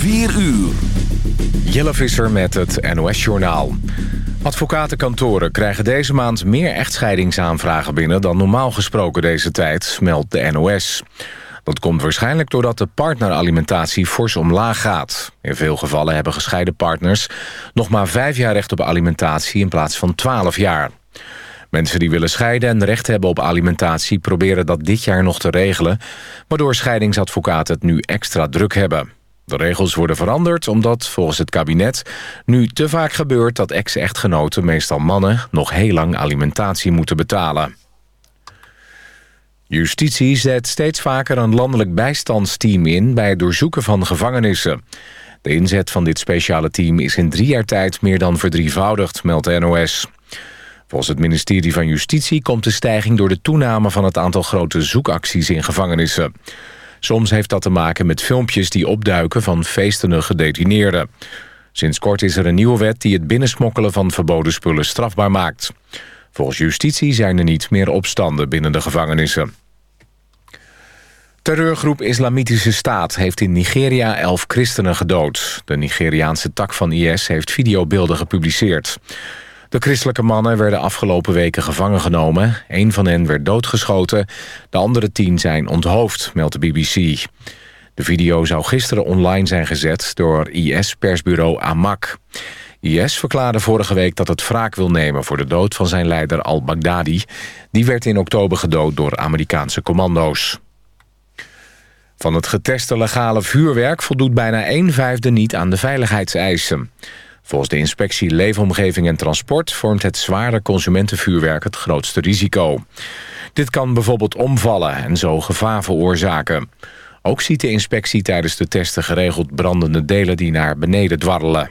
4 uur. Jelle Visser met het NOS-journaal. Advocatenkantoren krijgen deze maand meer echtscheidingsaanvragen binnen... dan normaal gesproken deze tijd, meldt de NOS. Dat komt waarschijnlijk doordat de partneralimentatie fors omlaag gaat. In veel gevallen hebben gescheiden partners nog maar vijf jaar recht op alimentatie... in plaats van twaalf jaar. Mensen die willen scheiden en recht hebben op alimentatie... proberen dat dit jaar nog te regelen... waardoor scheidingsadvocaten het nu extra druk hebben. De regels worden veranderd omdat volgens het kabinet nu te vaak gebeurt... dat ex-echtgenoten, meestal mannen, nog heel lang alimentatie moeten betalen. Justitie zet steeds vaker een landelijk bijstandsteam in... bij het doorzoeken van gevangenissen. De inzet van dit speciale team is in drie jaar tijd meer dan verdrievoudigd, meldt de NOS. Volgens het ministerie van Justitie komt de stijging door de toename van het aantal grote zoekacties in gevangenissen. Soms heeft dat te maken met filmpjes die opduiken van feestende gedetineerden. Sinds kort is er een nieuwe wet die het binnensmokkelen van verboden spullen strafbaar maakt. Volgens justitie zijn er niet meer opstanden binnen de gevangenissen. Terreurgroep Islamitische Staat heeft in Nigeria elf christenen gedood. De Nigeriaanse tak van IS heeft videobeelden gepubliceerd. De christelijke mannen werden afgelopen weken gevangen genomen. Een van hen werd doodgeschoten. De andere tien zijn onthoofd, meldt de BBC. De video zou gisteren online zijn gezet door IS-persbureau Amak. IS verklaarde vorige week dat het wraak wil nemen voor de dood van zijn leider al-Baghdadi. Die werd in oktober gedood door Amerikaanse commando's. Van het geteste legale vuurwerk voldoet bijna een vijfde niet aan de veiligheidseisen. Volgens de inspectie Leefomgeving en Transport... vormt het zware consumentenvuurwerk het grootste risico. Dit kan bijvoorbeeld omvallen en zo gevaar veroorzaken. Ook ziet de inspectie tijdens de testen geregeld brandende delen... die naar beneden dwarrelen.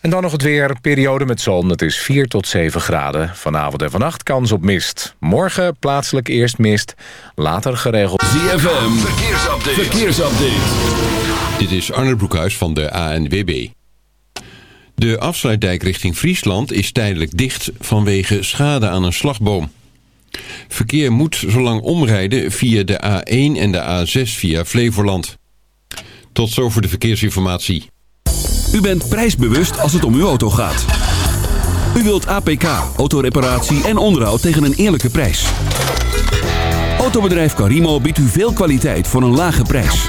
En dan nog het weer. Periode met zon. Het is 4 tot 7 graden. Vanavond en vannacht kans op mist. Morgen plaatselijk eerst mist. Later geregeld... ZFM. Verkeersupdate. Verkeersupdate. Dit is Arne Broekhuis van de ANWB. De afsluitdijk richting Friesland is tijdelijk dicht vanwege schade aan een slagboom. Verkeer moet zolang omrijden via de A1 en de A6 via Flevoland. Tot zover de verkeersinformatie. U bent prijsbewust als het om uw auto gaat. U wilt APK, autoreparatie en onderhoud tegen een eerlijke prijs. Autobedrijf Carimo biedt u veel kwaliteit voor een lage prijs.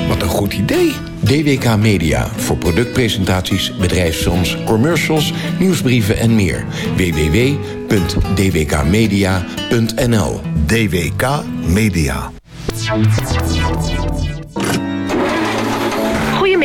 Wat een goed idee. DWK Media voor productpresentaties, bedrijfsfilms, commercials, nieuwsbrieven en meer. www.dwkmedia.nl DWK Media.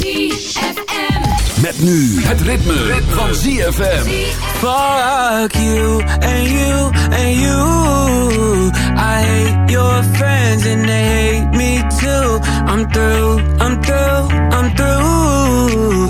ZFM. Met nu het ritme, van ZFM. Fuck you and you and you. I hate your friends and they hate me too. I'm through, I'm through, I'm through.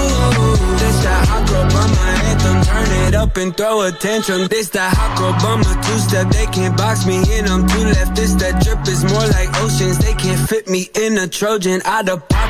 This that hot girl bummer anthem. Turn it up and throw attention. This that hot girl bummer two step. They can't box me in. I'm two left. This that drip is more like oceans. They can't fit me in a Trojan. Out of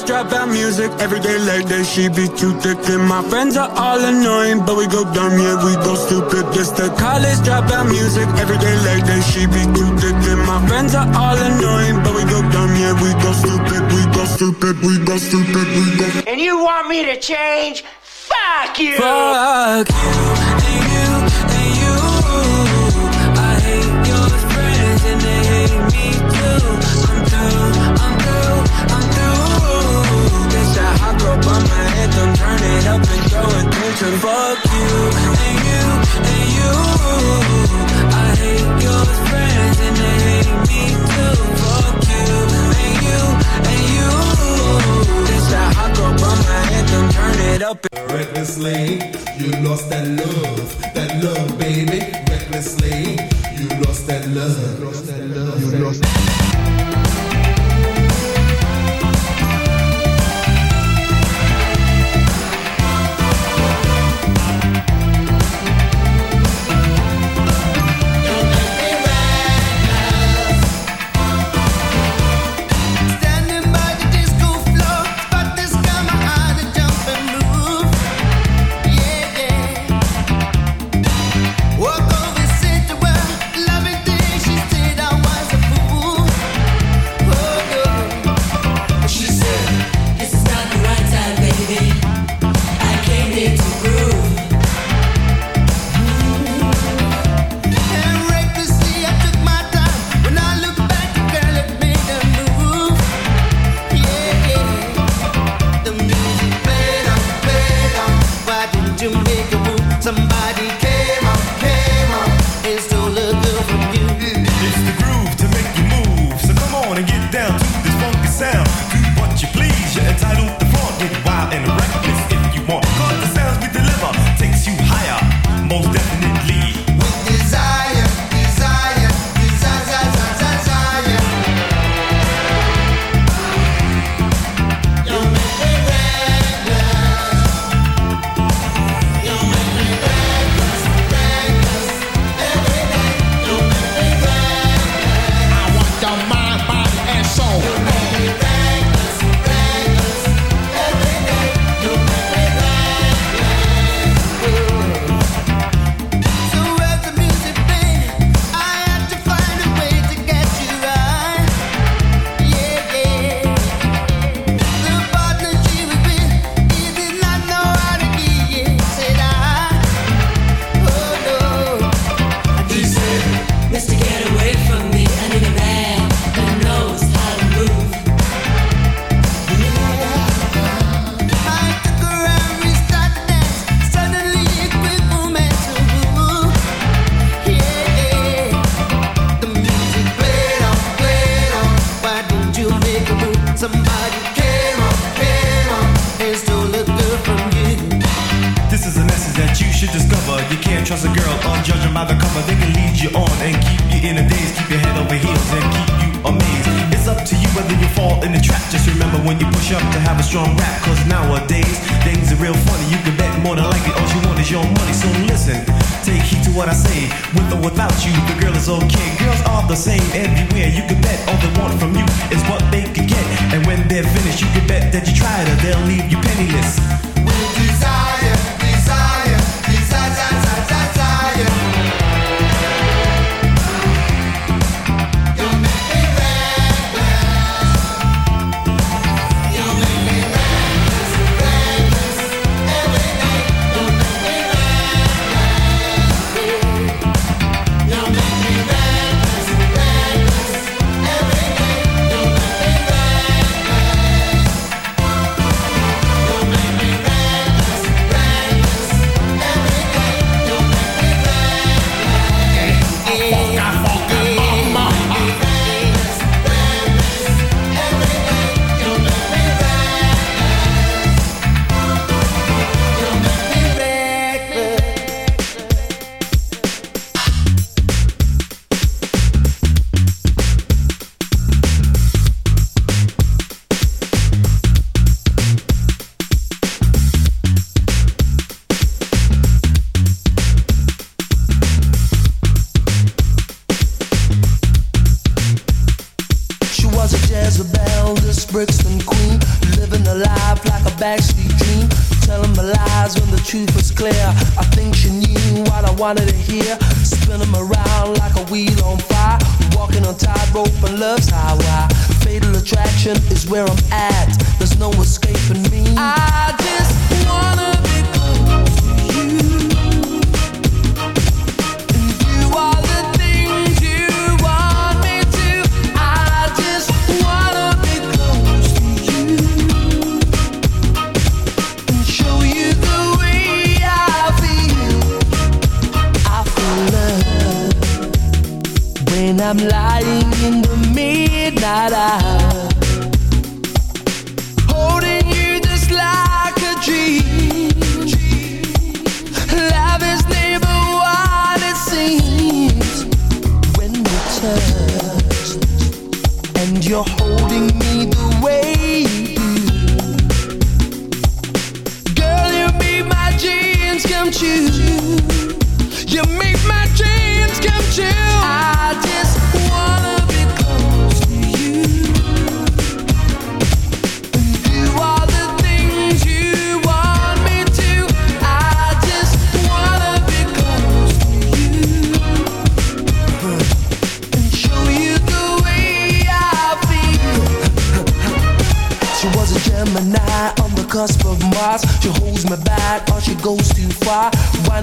the college dropout music. Every day like that, she be too thick. And my friends are all annoying, but we go dumb, yeah, we go stupid. This the college drop out music. Every day like that, she be too thick. And my friends are all annoying, but we go dumb, yeah, we go stupid. We go stupid, we go stupid, we go. And you want me to change? Fuck you! Fuck you attention. Fuck you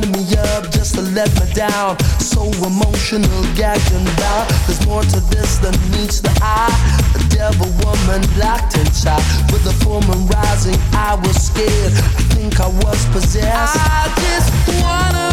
lining me up just to let me down. So emotional, gagged and bound. There's more to this than meets the eye. A devil woman locked inside with the form rising. I was scared. I think I was possessed. I just wanna.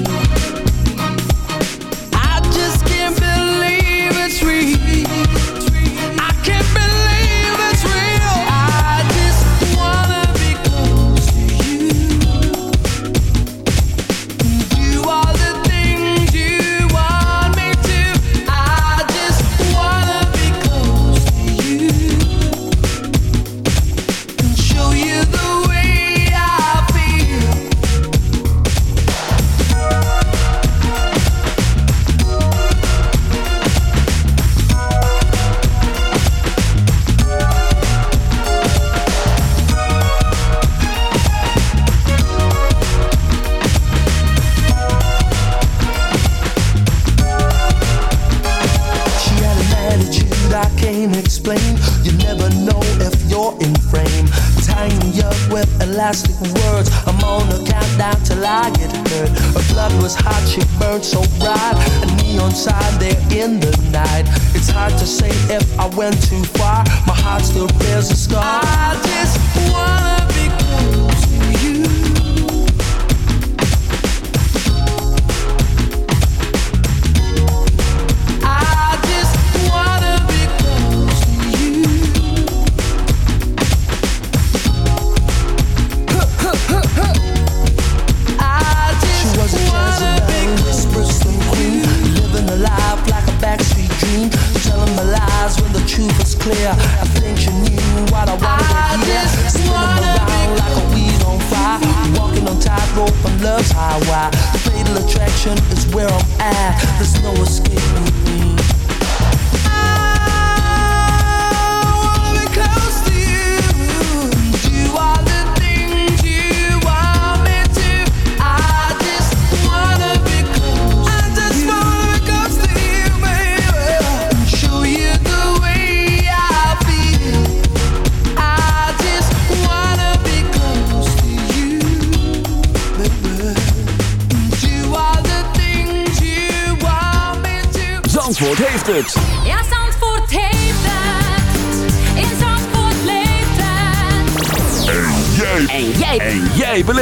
Went too far. My heart still bears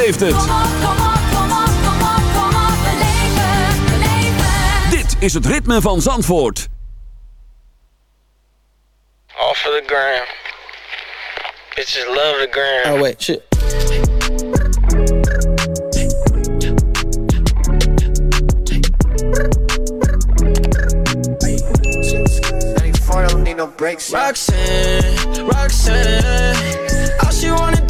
het. Dit is het ritme van Zandvoort. Off of the gram. Bitches love the gram. Oh wait, shit. Roxanne, Roxanne, all she wanna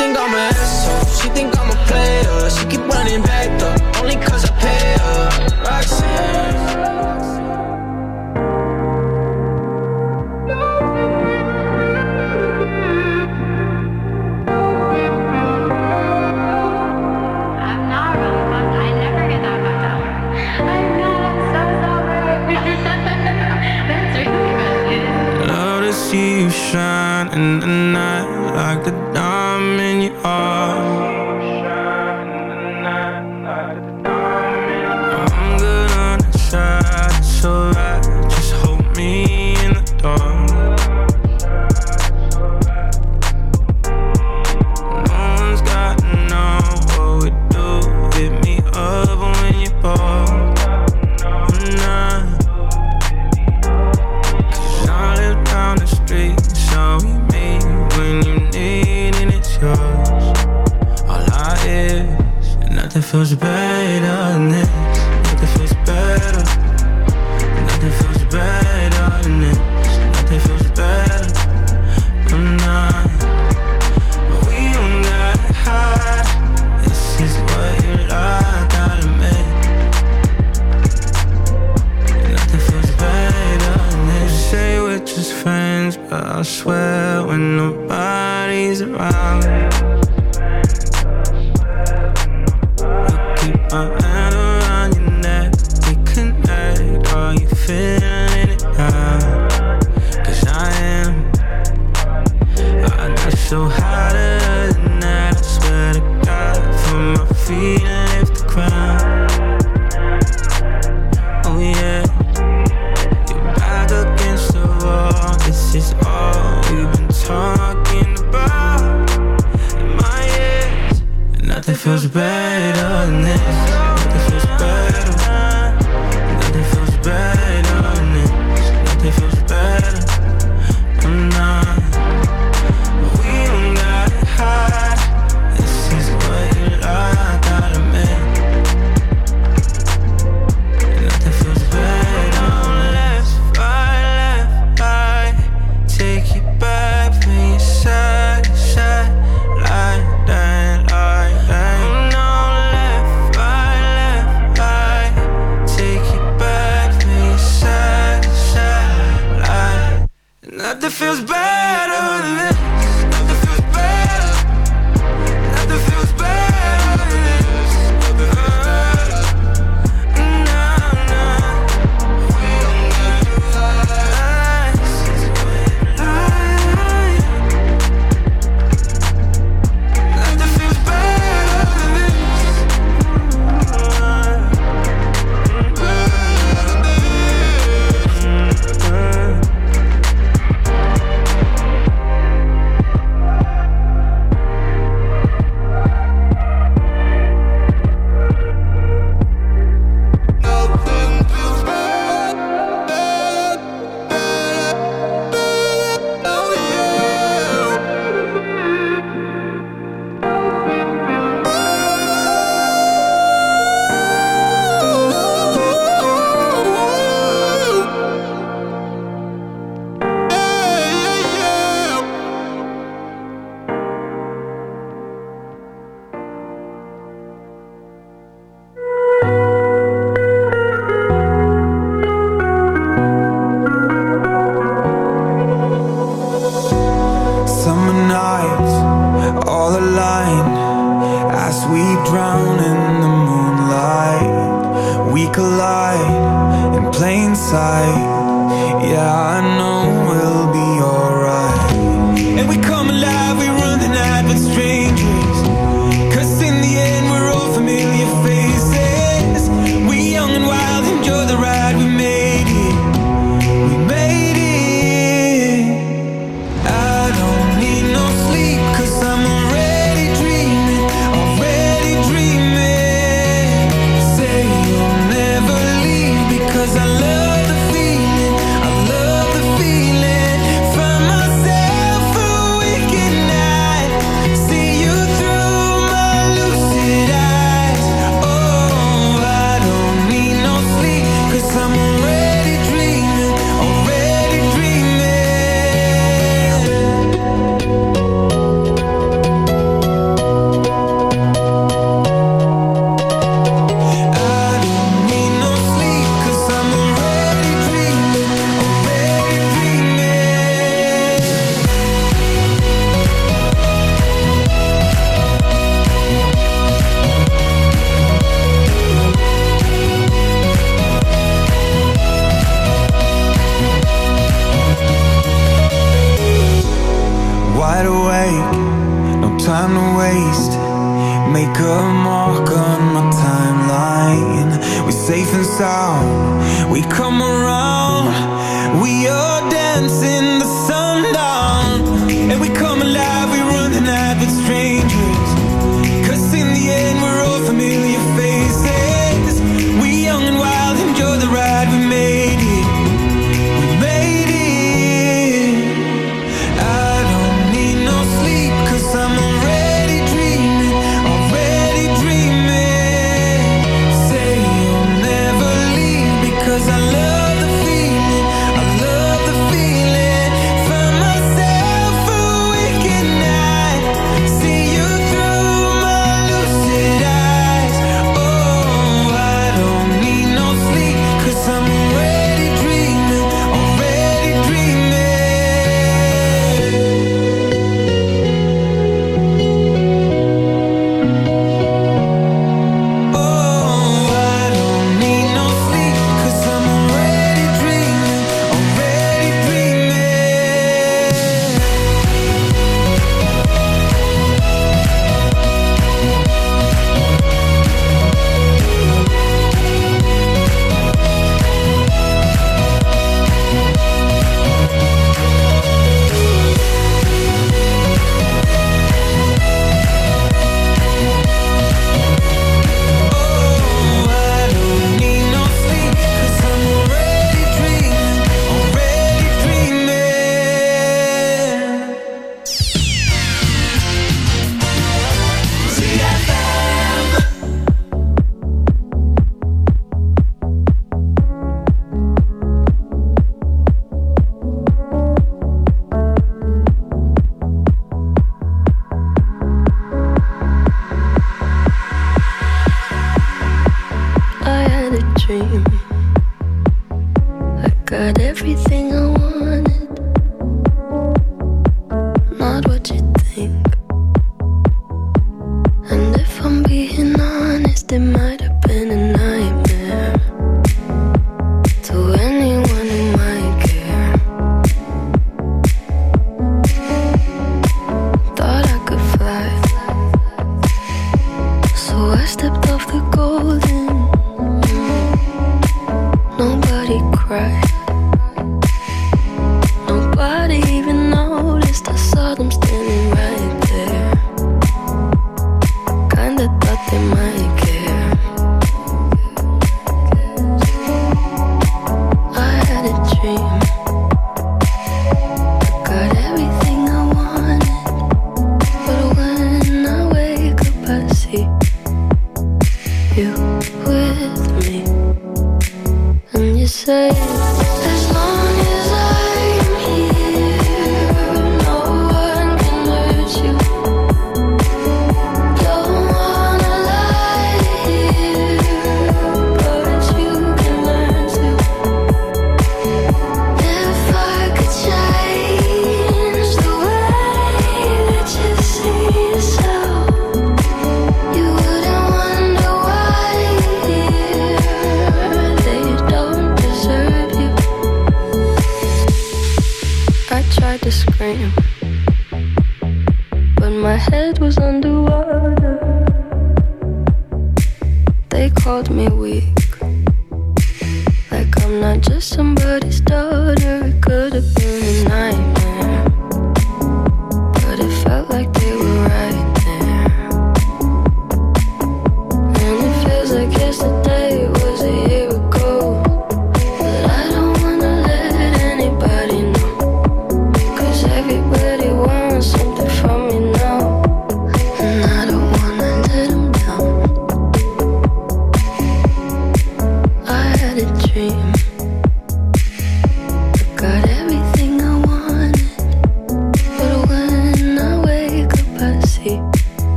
think I'm an asshole. She think I'm a player. She keep running back though, only cause I pay her. Roxanne. see you shine in the night like a diamond in your feels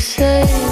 say,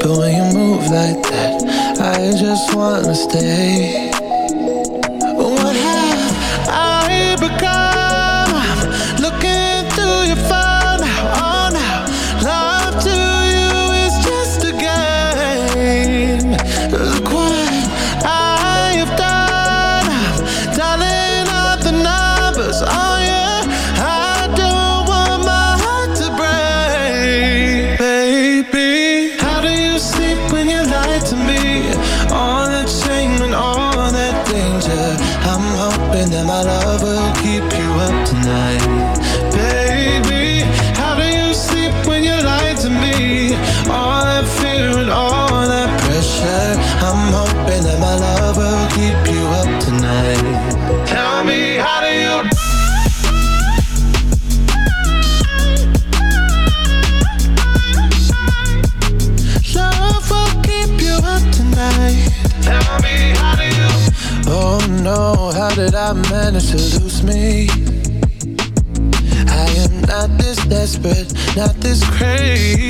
But when you move like that, I just wanna stay. not this crazy.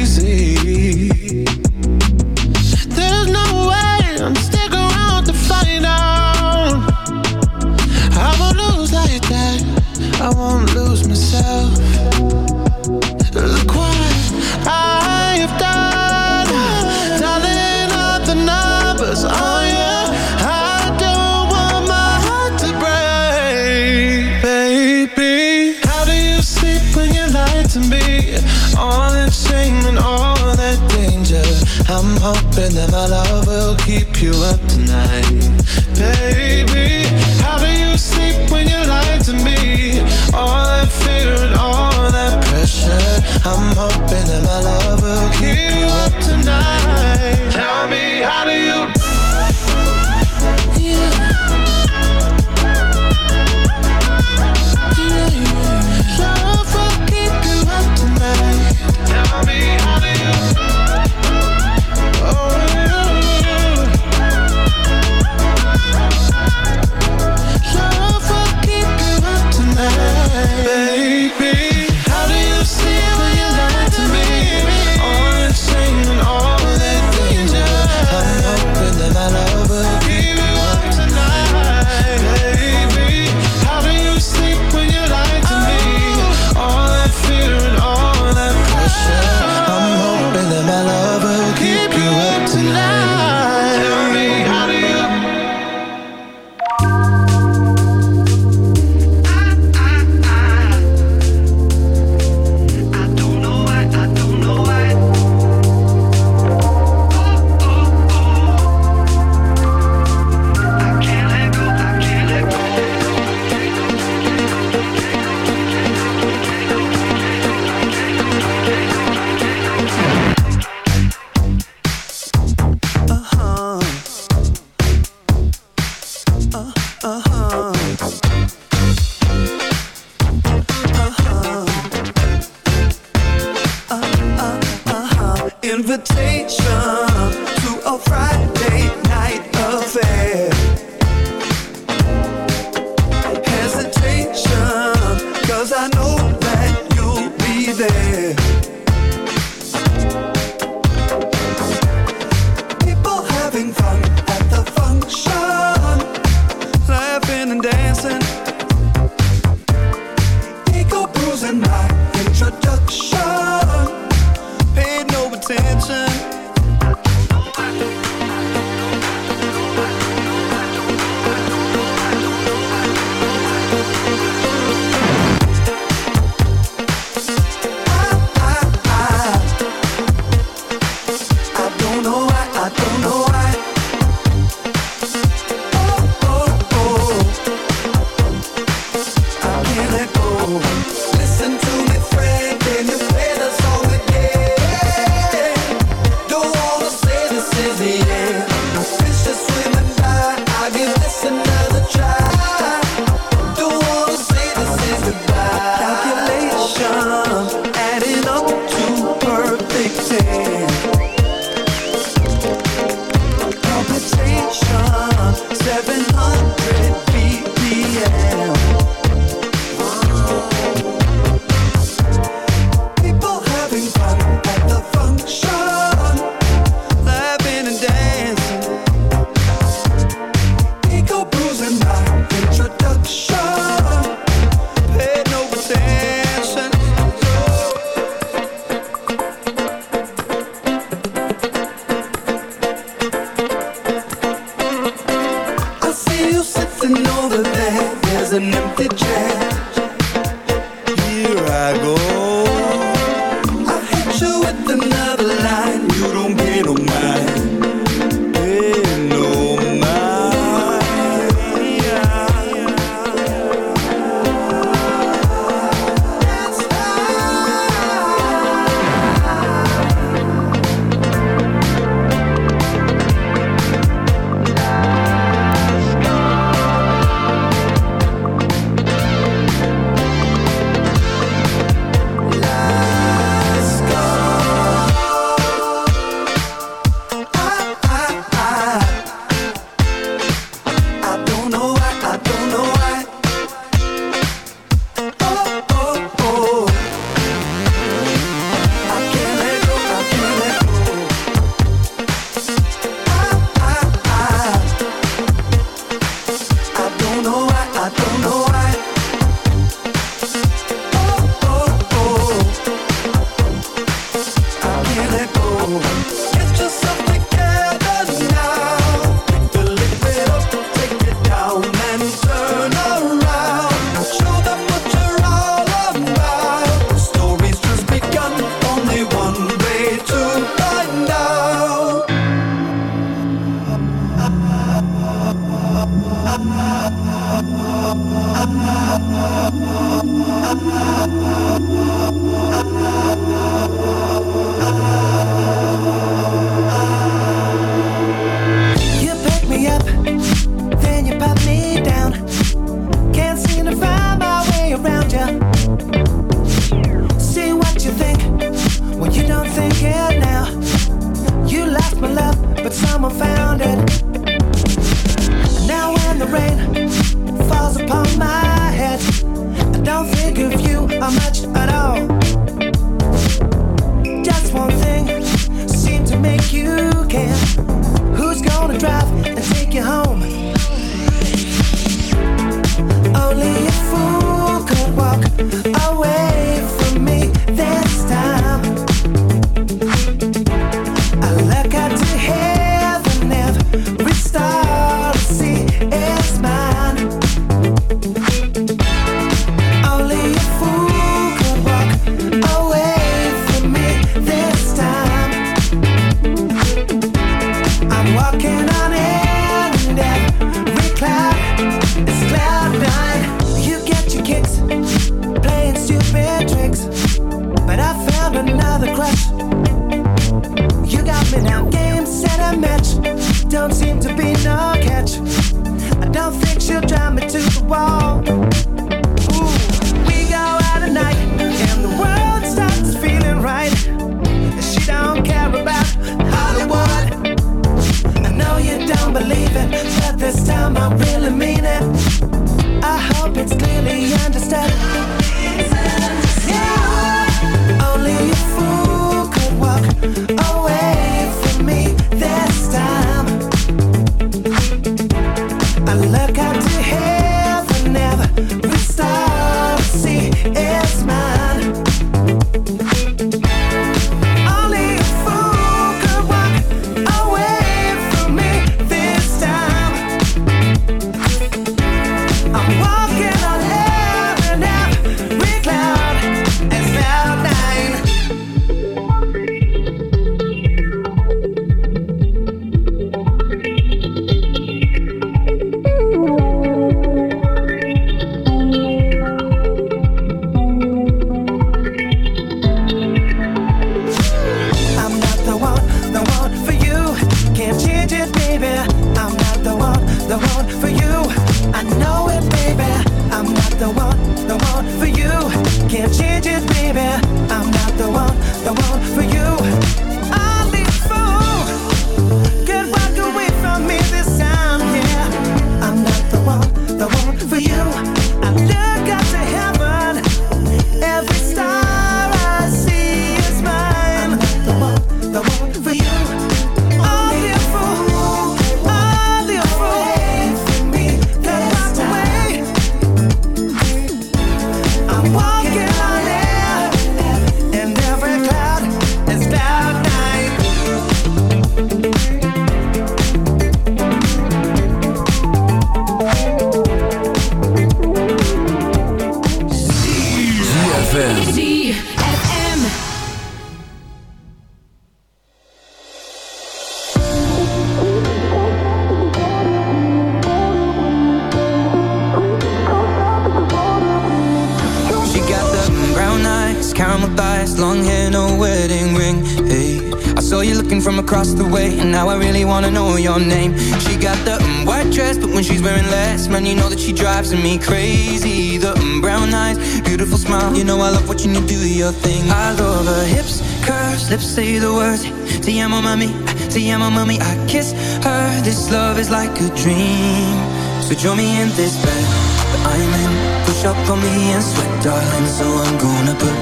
could draw me in this bed? That I'm in. Push up on me and sweat, darling So I'm gonna put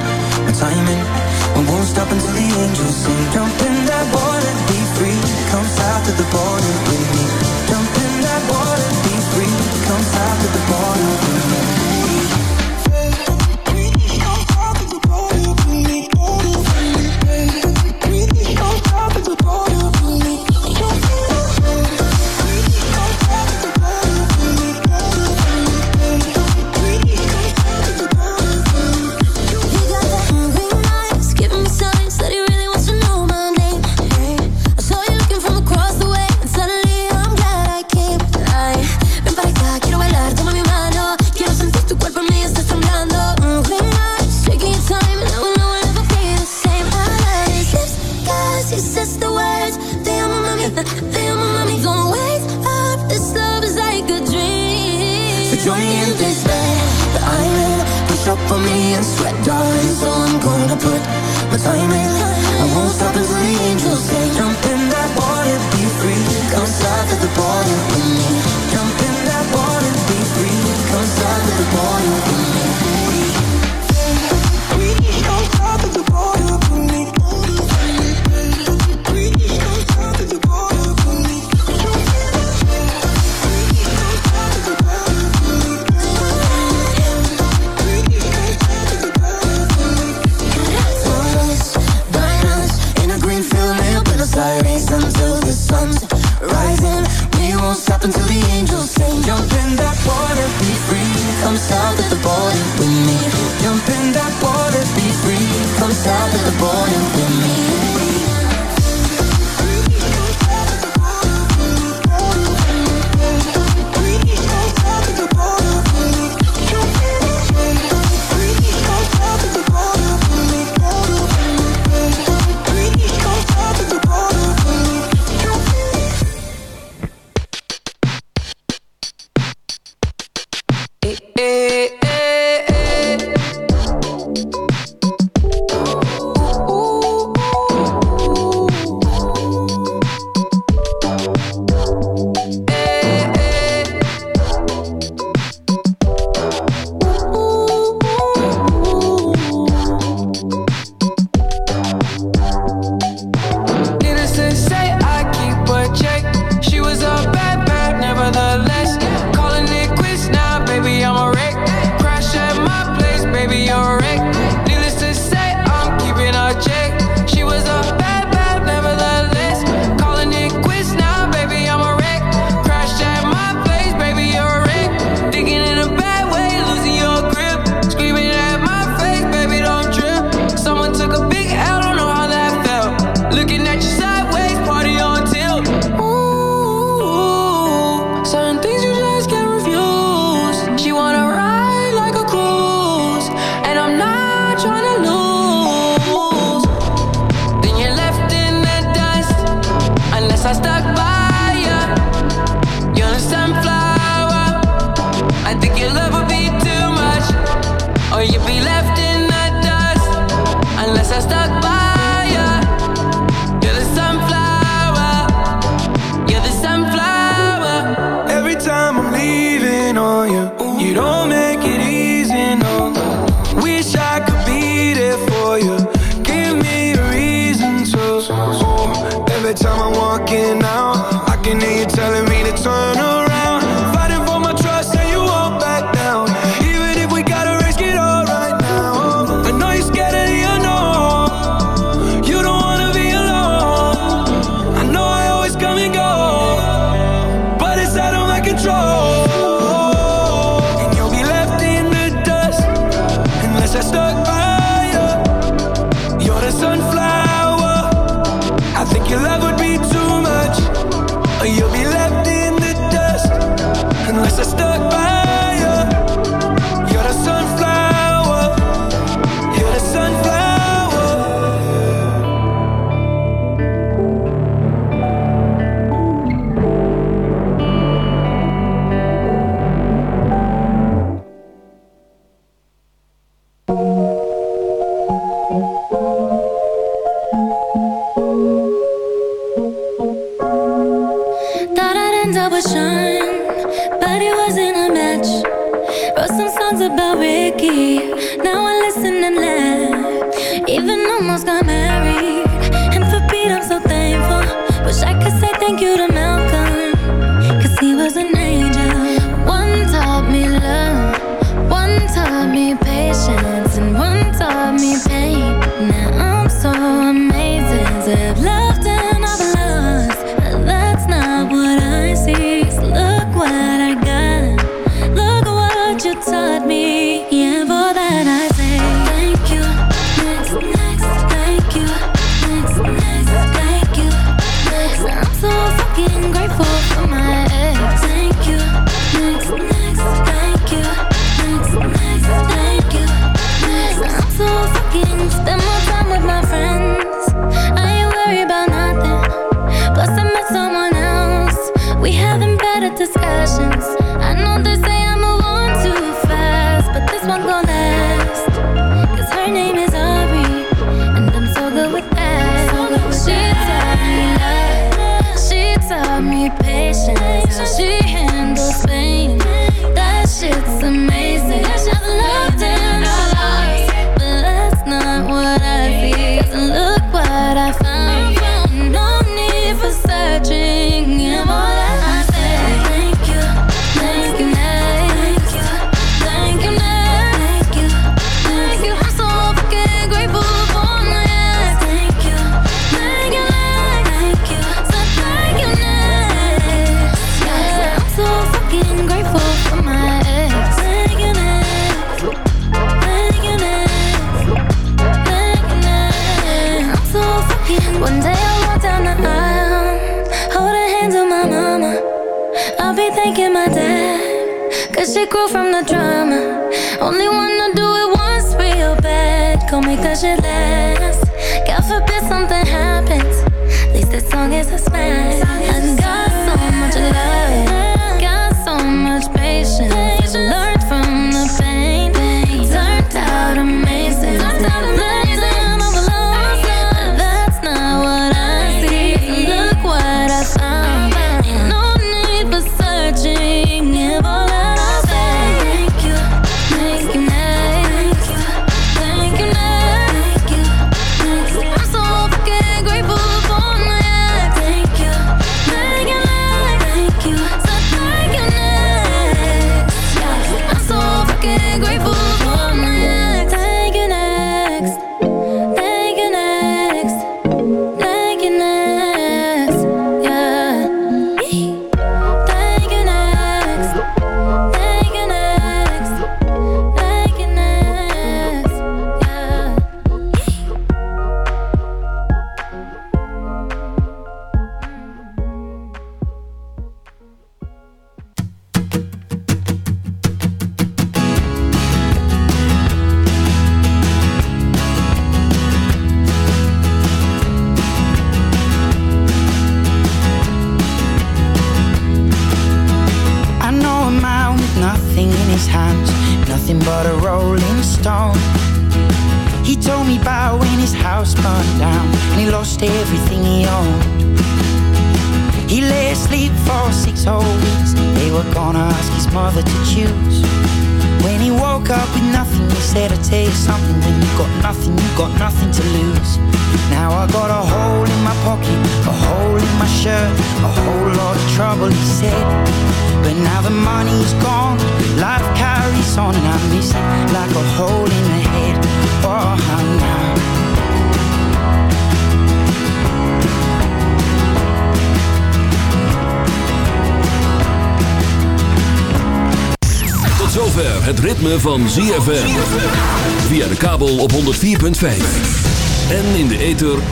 my time in. I won't stop until the angels sing. Jump in that water, be free. Come And out.